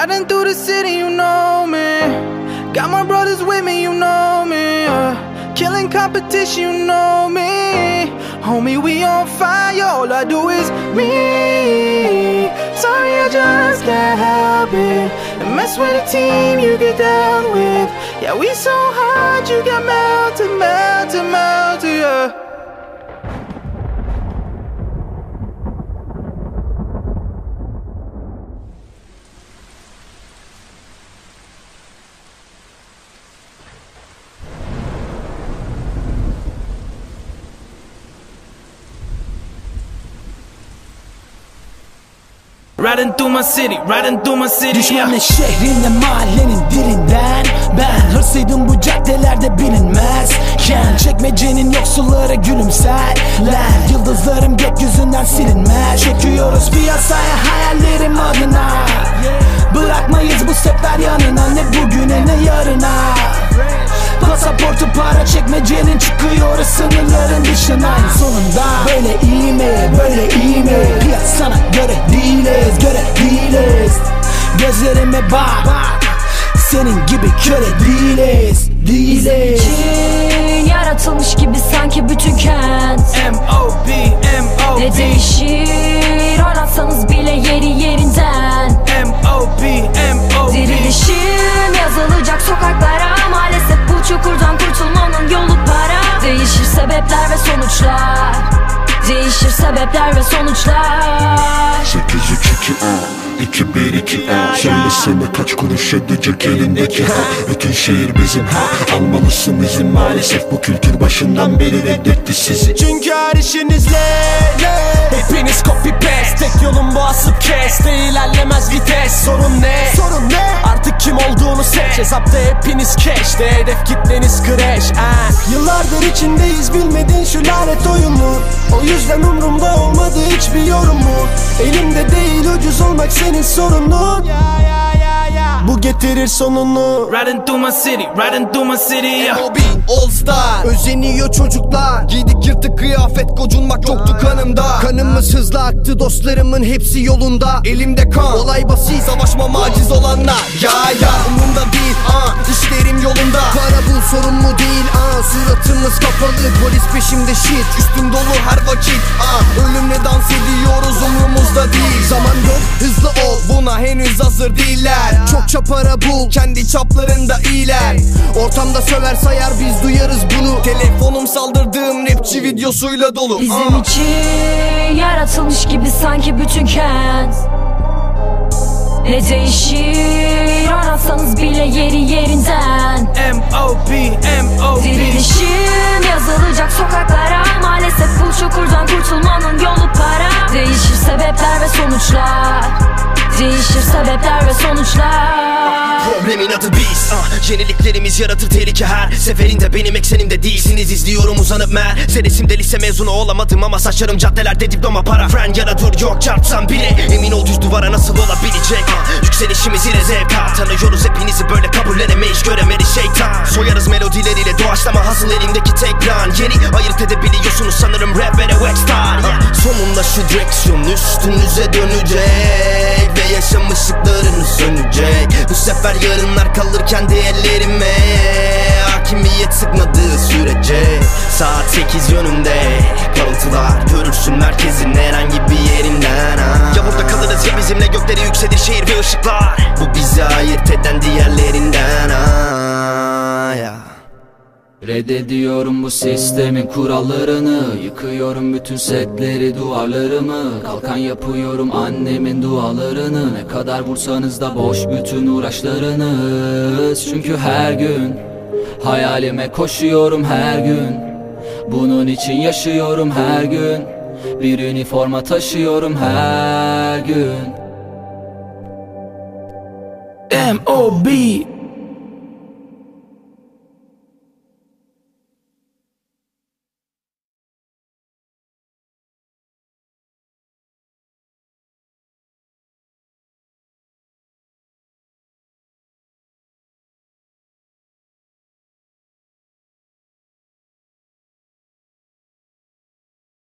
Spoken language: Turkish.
Riding through the city, you know me. Got my brothers with me, you know me. Uh, killing competition, you know me. Homie, we on fire, all I do is me. Sorry, I just can't help it. And mess with the team you get down with. Yeah, we so hot, you got melted, melted, melted, Riding through my city, riding through my city Düşmanın şehrine mahallenin dilinden. Ben hırsıydım bu caddelerde bilinmezken Çekmecenin yoksulları gülümserler. Yıldızlarım gökyüzünden silinmez. Çekiyoruz piyasaya hayallerim adına. Bırakmayız bu sefer yanına Ne bugüne ne yarına. Pasaportu para çekmecenin çıkıyoruz sınırların dışına. Sonunda böyle iyi mi böyle iyi mi? Piyasana göre değiliz göre değiliz Gözlerime bak senin gibi köre değiliz Değiliz için yaratılmış gibi sanki bütün kent M.O.B. M.O.B. Ne değişir oynatsanız bile yeri yerinden M.O.B. M.O.B. Dirilişim yazılacak sokaklara Maalesef bu çukurdan kurtulmanın yolu para Değişir sebepler ve sonuçlar Değişir sebepler ve sonuçlar. 8 2 2 A 2 1 2 A Söylesene kaç kuruş edecek elindeki ha? Bütün şehir bizim ha? Almalısın izin maalesef. Bu kültür başından beri reddetti sizi. Çünkü her işinizle Hepiniz copy paste. Tek yolun bu asıp kes. De ilerlemez vites. Sorun ne? Sorun ne? Artık kim olduğunu seç. Hesapta hepiniz cash'te Hedef kitleniz crash eh. Yıllardır içindeyiz. Bilmedin şu lanet oyunu O yüzden umrumda olmadı hiçbir yorum mu Elimde değil ucuz olmak senin sorunun. Bu getirir sonunu. Riding through my city, riding through my city yeah. Mobi All Star. Özeniyor çocuklar. Giydik yırtık kıyafet gocunmak yoktu kanımda Kanımız hızlı aktı dostlarımın hepsi yolunda. Elimde kan. Olay basit savaşma maciz olanlar. Ya ya umurumda değil. Aa, işlerim yolunda Suratımız kapalı polis peşimde shit Üstüm dolu her vakit. Aa, Ölümle dans ediyoruz umurumuzda değil. Zaman yok hızlı ol buna henüz hazır değiller. Çokça para bul kendi çaplarında iyiler. Ortamda söver sayar biz duyarız bunu. Telefonum saldırdığım rapçi videosuyla dolu. Bizim Aa. için yaratılmış gibi sanki bütün kent. Ne değişir oynatsanız bile çukurdan kurtulmanın yolu para. Değişir sebepler ve sonuçlar. Değişir sebepler ve sonuçlar. Problemin adı biz. Ah, Yeniliklerimiz yaratır tehlike her seferinde. Benim eksenimde değilsiniz izliyorum uzanıp mer Seresimde lise mezunu olamadım ama saçlarım caddelerde diploma para. Fren ya da dur yok çarpsam bile. Emin ol düz duvara nasıl olabilecek? Ah, Yükselişimiz yine zevka Tanıyoruz hepinizi böyle kabullenemeyiz. Göremedi şeytan. Soyarız melodileriyle doğaçlama hasıl elimdeki tek plan. Yeni ayırt edebiliyorsunuz sanırım rap ve de wax style yeah. Sonunda şu direksiyon üstünüze dönecek Ve yaşam ışıklarını sönecek. Bu sefer yarınlar kalır kendi Hakimiyet sürece Saat 8 yönünde Parıltılar görürsün merkezin herhangi bir yerinden ha. Ya burada kalırız ya bizimle gökleri yükselir şehir ve ışıklar. Bu bizi ayırt eden diğerlerinden ha. ya. Reddediyorum bu sistemin kurallarını. Yıkıyorum bütün setleri duvarlarımı. Kalkan yapıyorum annemin dualarını. Ne kadar vursanız da boş bütün uğraşlarınız. Çünkü her gün Hayalime koşuyorum her gün Bunun için yaşıyorum her gün Bir üniforma taşıyorum her gün M.O.B.